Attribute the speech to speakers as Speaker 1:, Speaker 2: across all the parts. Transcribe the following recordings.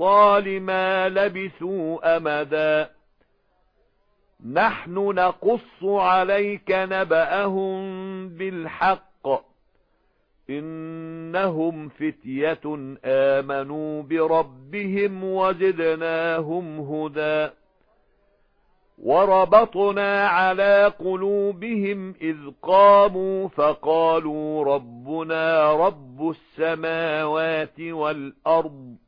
Speaker 1: أَحْصَى لِمَا لَبِثُوا أَمَدًا. نَحْنُ نَقُصُّ عَلَيْكَ نَبَأَهُم بِالْحَقِّ. إِنَّهُمْ فِتْيَةٌ آمَنُوا بِرَبِّهِمْ وَزِدْنَاهُمْ هُدًى. وَرَبَطْنَا عَلَى قُلُوبِهِمْ إِذْ قَامُوا فَقَالُوا رَبُّنَا رَبُّ السَّمَاوَاتِ وَالْأَرْضِ.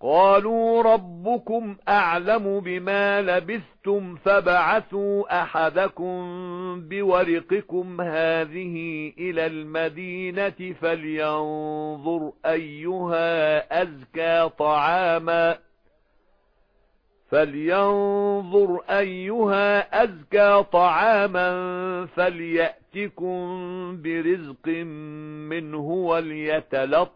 Speaker 1: قالوا ربكم أعلم بما لبثتم فبعثوا أحدكم بورقكم هذه إلى المدينة فلينظر أيها أزكى طعاما فلينظر أيها أزكى طعاما فليأتكم برزق منه وليتلطف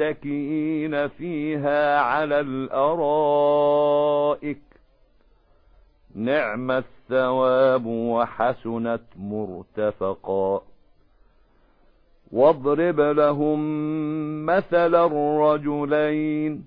Speaker 1: متكئين فيها على الأرائك. نعم الثواب وحسنت مرتفقا. واضرب لهم مثل الرجلين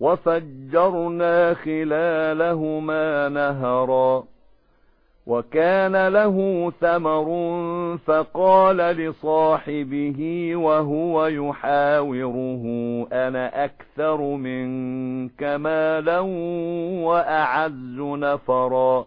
Speaker 1: وفجرنا خلالهما نهرا وكان له ثمر فقال لصاحبه وهو يحاوره أنا أكثر منك مالا وأعز نفرا.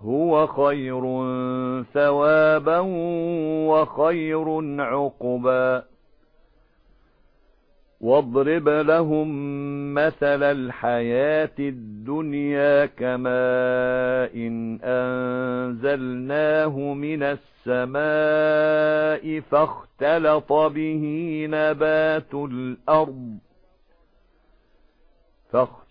Speaker 1: هو خير ثوابا وخير عقبا. واضرب لهم مثل الحياة الدنيا كماء إن أنزلناه من السماء فاختلط به نبات الأرض. فاختلط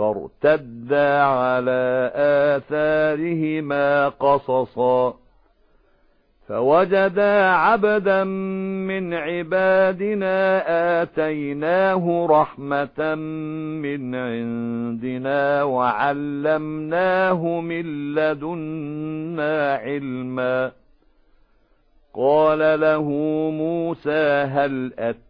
Speaker 1: فارتدا على آثارهما قصصا. فوجدا عبدا من عبادنا آتيناه رحمة من عندنا وعلمناه من لدنا علما. قال له موسى هل أت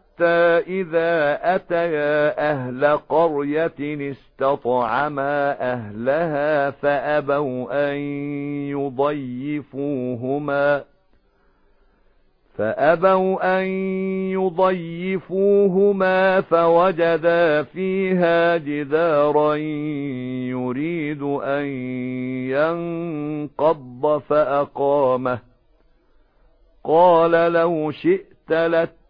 Speaker 1: حَتَّى إِذَا أَتَيَا أَهْلَ قَرْيَةٍ اسْتَطْعَمَا أَهْلَهَا فَأَبَوْا أَن يُضَيِّفُوهُمَا فأبوا أن يضيفوهما فوجدا فيها جدارا يريد أن ينقض فأقامه قال لو شئت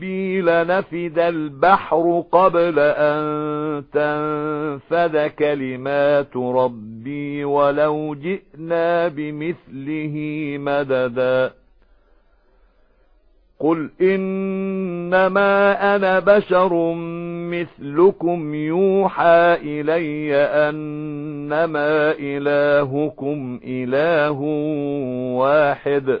Speaker 1: رَبِّي لَنَفِدَ الْبَحْرُ قَبْلَ أَن تَنفَدَ كَلِمَاتُ رَبِّي وَلَوْ جِئْنَا بِمِثْلِهِ مَدَدًا قُلْ إِنَّمَا أَنَا بَشَرٌ مِثْلُكُمْ يُوحَى إِلَيَّ أَنَّمَا إِلَٰهُكُمْ إِلَٰهٌ وَاحِدٌ